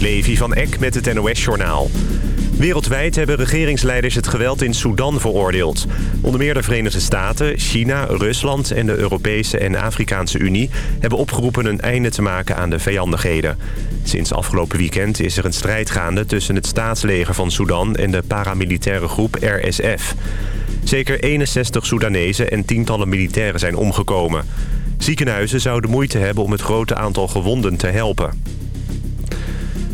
Levi van Eck met het NOS-journaal. Wereldwijd hebben regeringsleiders het geweld in Sudan veroordeeld. Onder meer de Verenigde Staten, China, Rusland en de Europese en Afrikaanse Unie... hebben opgeroepen een einde te maken aan de vijandigheden. Sinds afgelopen weekend is er een strijd gaande tussen het staatsleger van Sudan... en de paramilitaire groep RSF. Zeker 61 Soedanezen en tientallen militairen zijn omgekomen. Ziekenhuizen zouden moeite hebben om het grote aantal gewonden te helpen.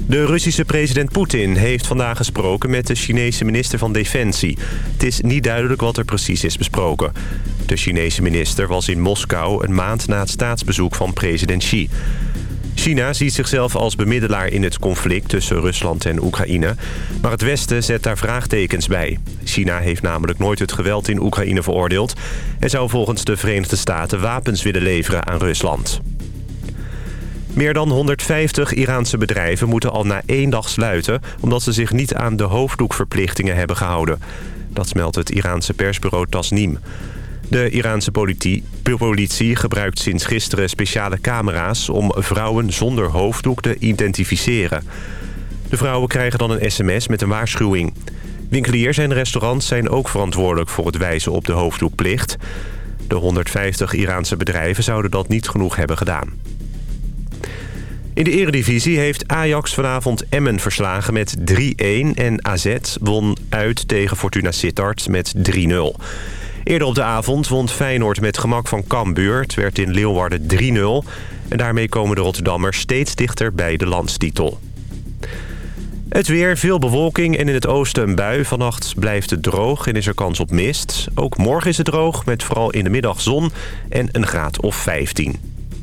De Russische president Poetin heeft vandaag gesproken met de Chinese minister van Defensie. Het is niet duidelijk wat er precies is besproken. De Chinese minister was in Moskou een maand na het staatsbezoek van president Xi. China ziet zichzelf als bemiddelaar in het conflict tussen Rusland en Oekraïne. Maar het Westen zet daar vraagtekens bij. China heeft namelijk nooit het geweld in Oekraïne veroordeeld... en zou volgens de Verenigde Staten wapens willen leveren aan Rusland. Meer dan 150 Iraanse bedrijven moeten al na één dag sluiten... omdat ze zich niet aan de hoofddoekverplichtingen hebben gehouden. Dat smelt het Iraanse persbureau Tasnim. De Iraanse politie, politie gebruikt sinds gisteren speciale camera's... om vrouwen zonder hoofddoek te identificeren. De vrouwen krijgen dan een sms met een waarschuwing. Winkeliers en restaurants zijn ook verantwoordelijk voor het wijzen op de hoofddoekplicht. De 150 Iraanse bedrijven zouden dat niet genoeg hebben gedaan. In de eredivisie heeft Ajax vanavond Emmen verslagen met 3-1... en AZ won uit tegen Fortuna Sittard met 3-0. Eerder op de avond won Feyenoord met gemak van Cambuur. Het werd in Leeuwarden 3-0. En daarmee komen de Rotterdammers steeds dichter bij de landstitel. Het weer, veel bewolking en in het oosten een bui. Vannacht blijft het droog en is er kans op mist. Ook morgen is het droog, met vooral in de middag zon en een graad of 15.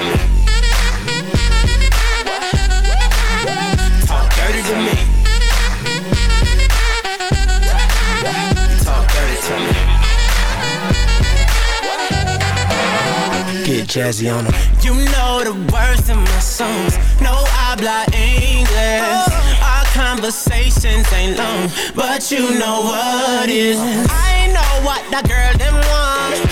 Me. Talk dirty to me. Talk dirty to me. Get jazzy on them. You know the words in my songs. No habla English. Oh. Our conversations ain't long, but you know what is. I know what that girl them want.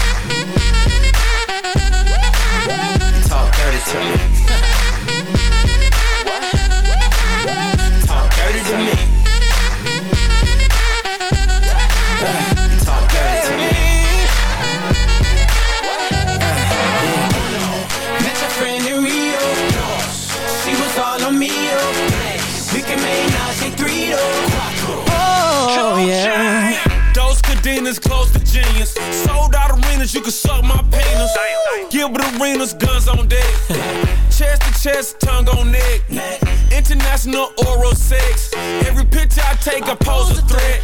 Gilbert guns on deck. chest to chest, tongue on neck. International oral sex. Every picture I take, I pose a threat.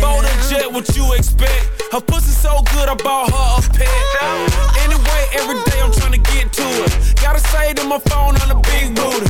Bold and jet, what you expect? Her pussy so good, I bought her a pet. Anyway, every day I'm trying to get to it. Gotta say to my phone on the big booty.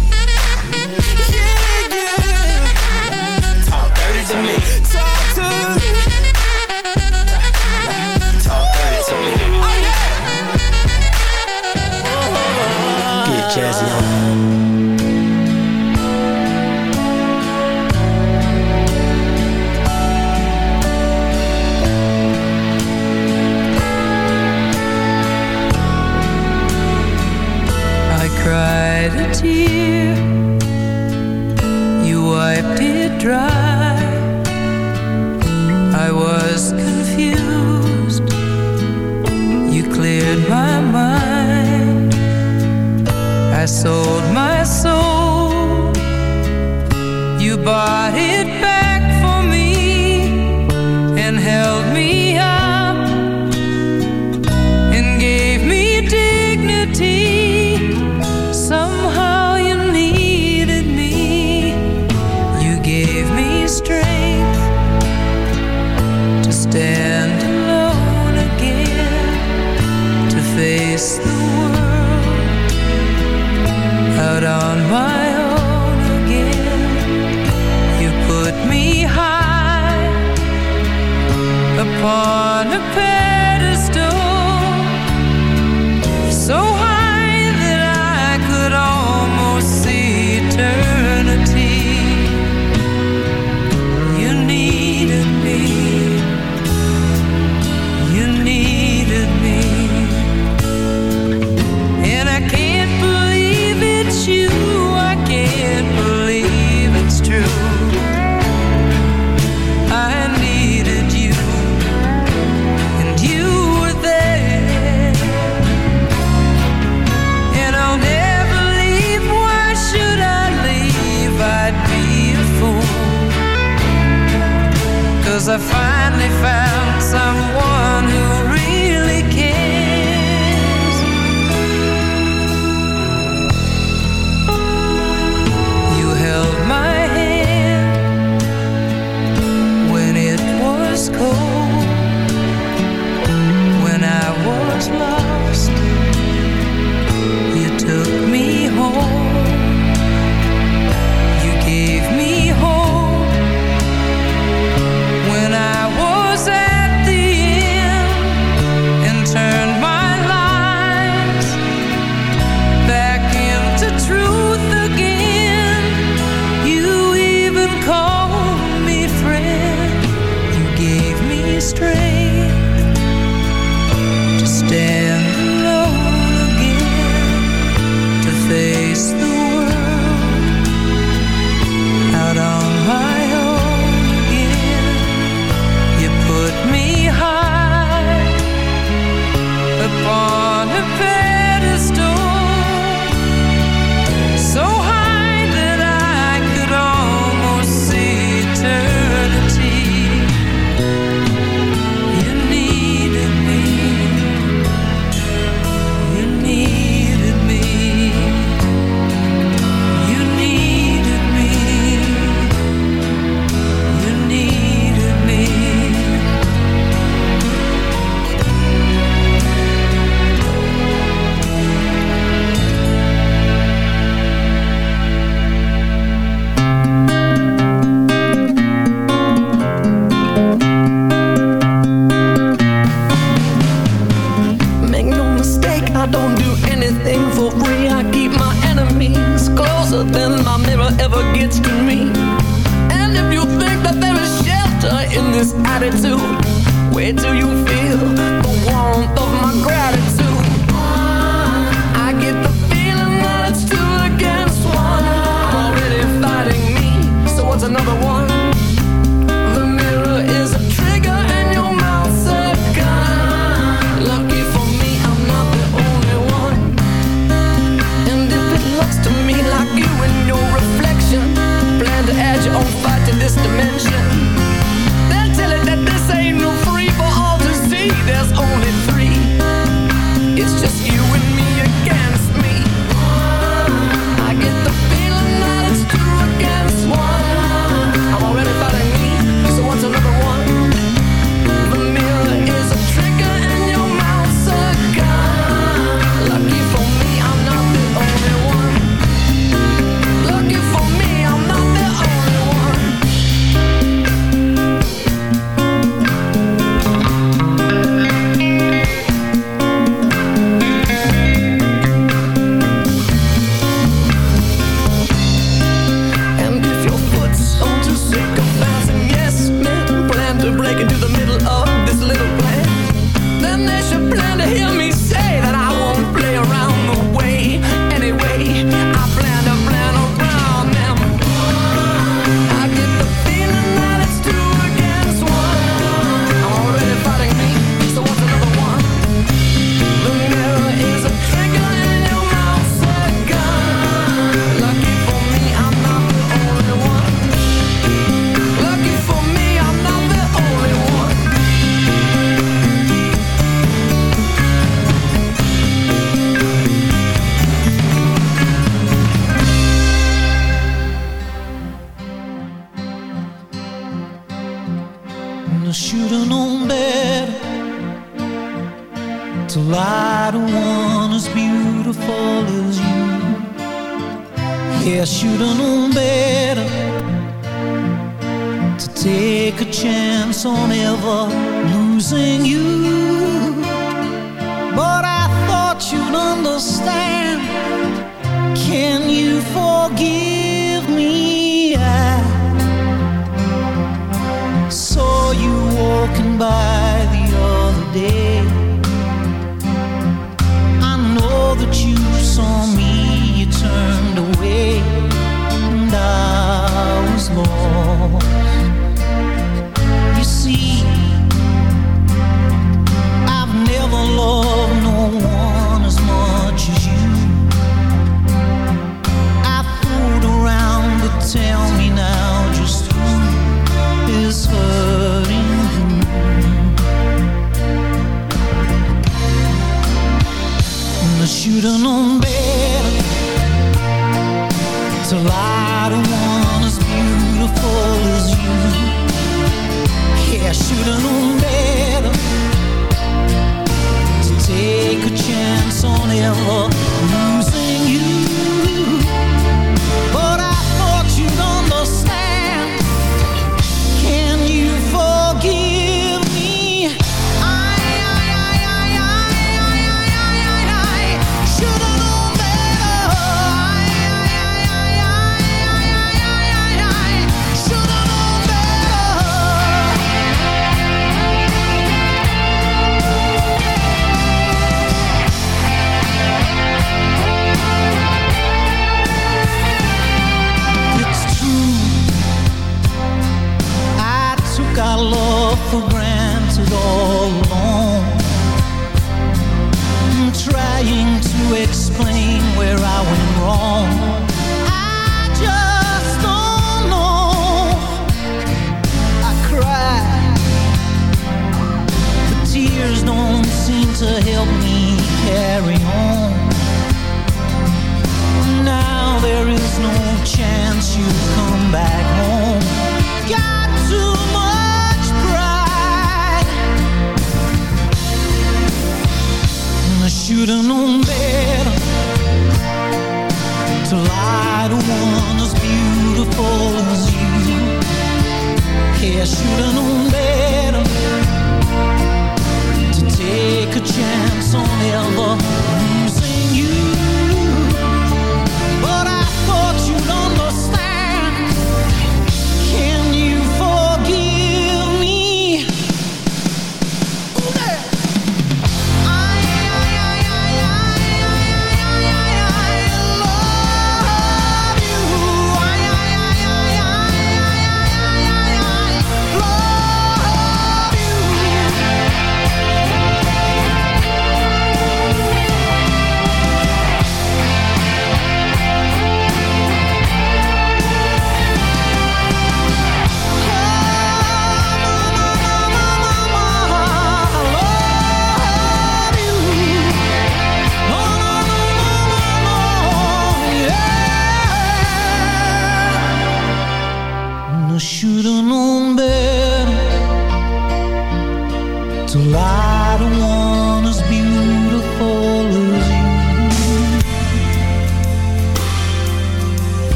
I find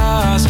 stars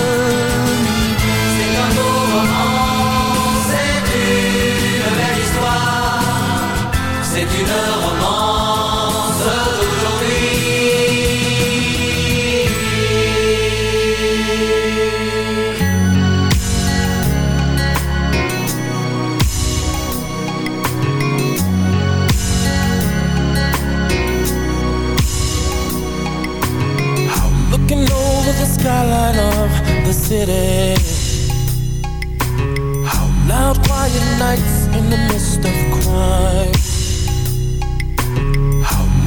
C'est une romance d'aujourd'hui. Looking over the skyline of the city. How loud, quiet nights in the midst of crime.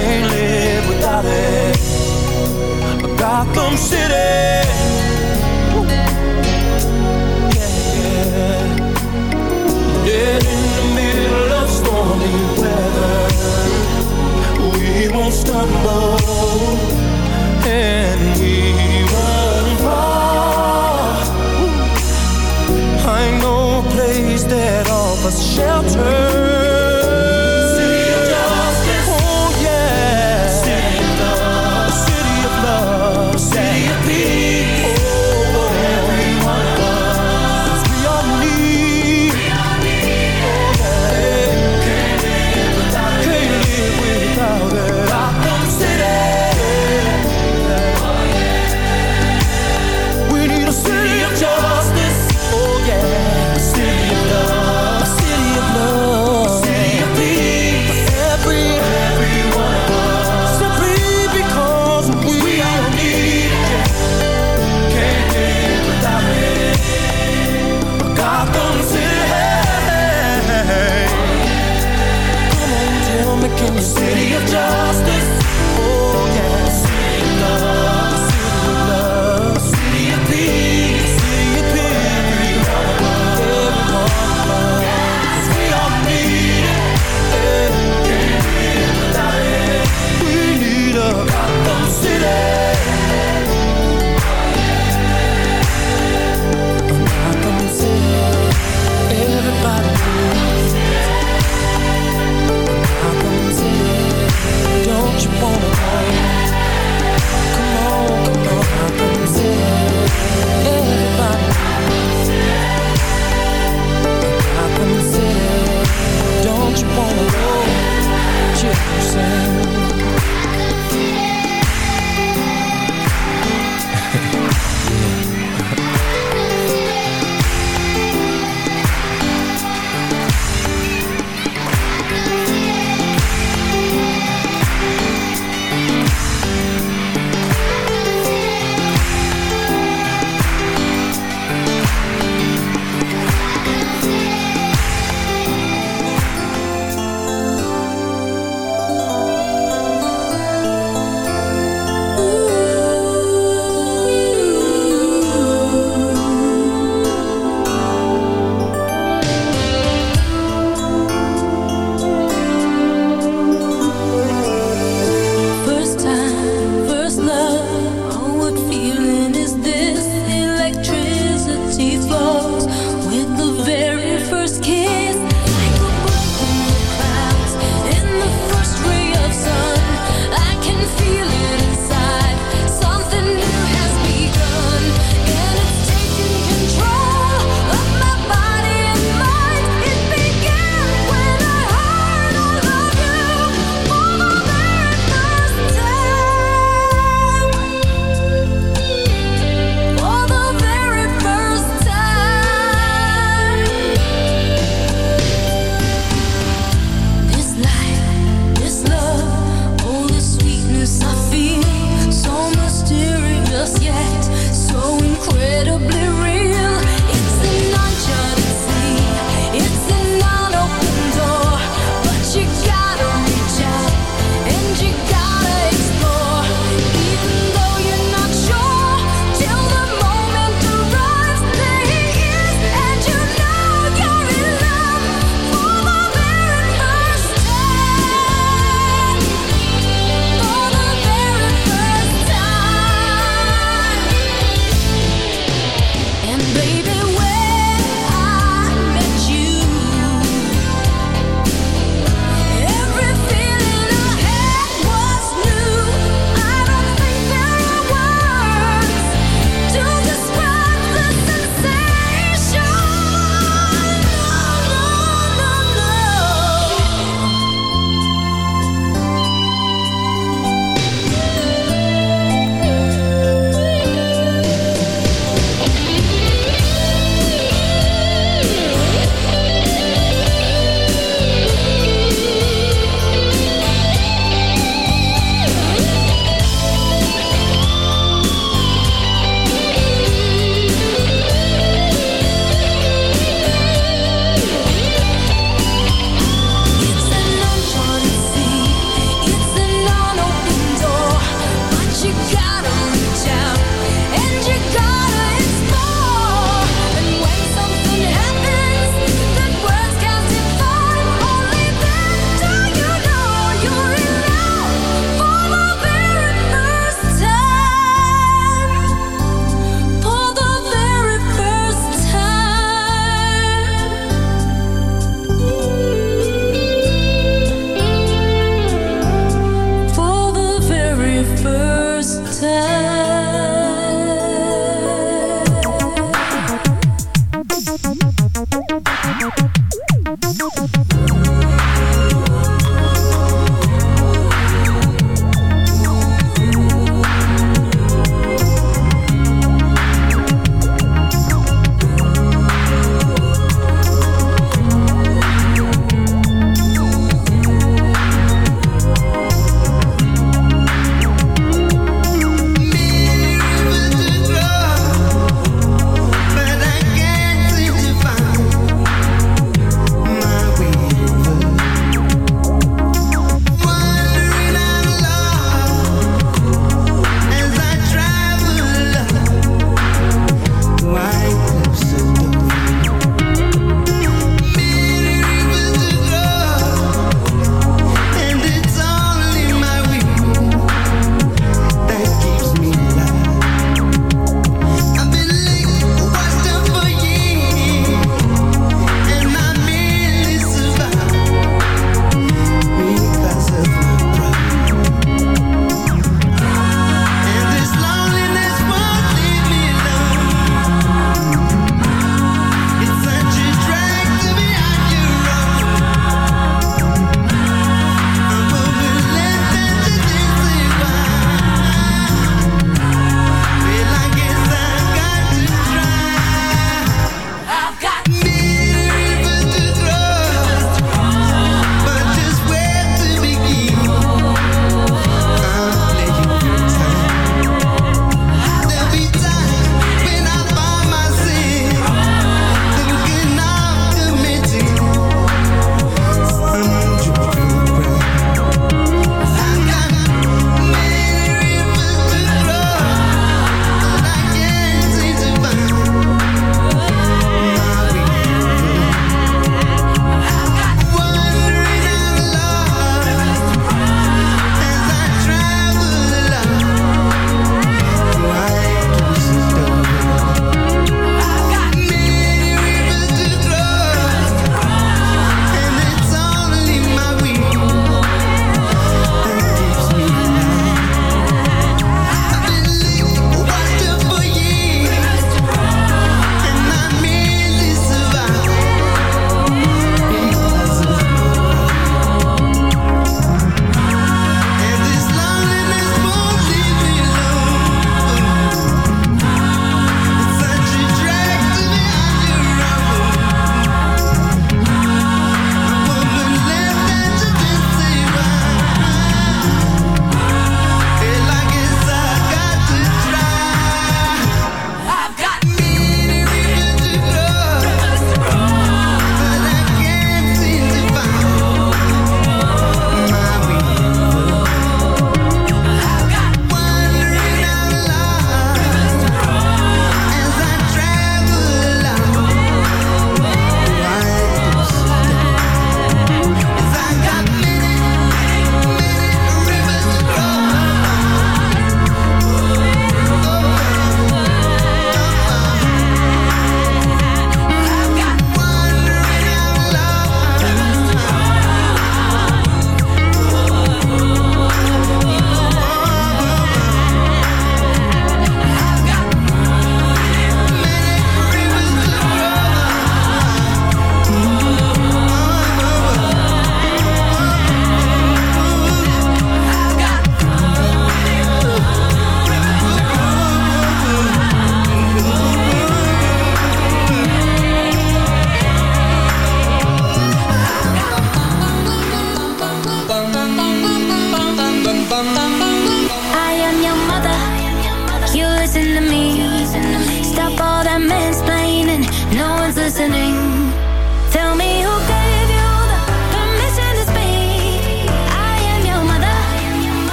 can't live without it. Gotham City. Yeah. In the middle of stormy weather. We won't stumble and we won't fall. I know a place that offers shelter.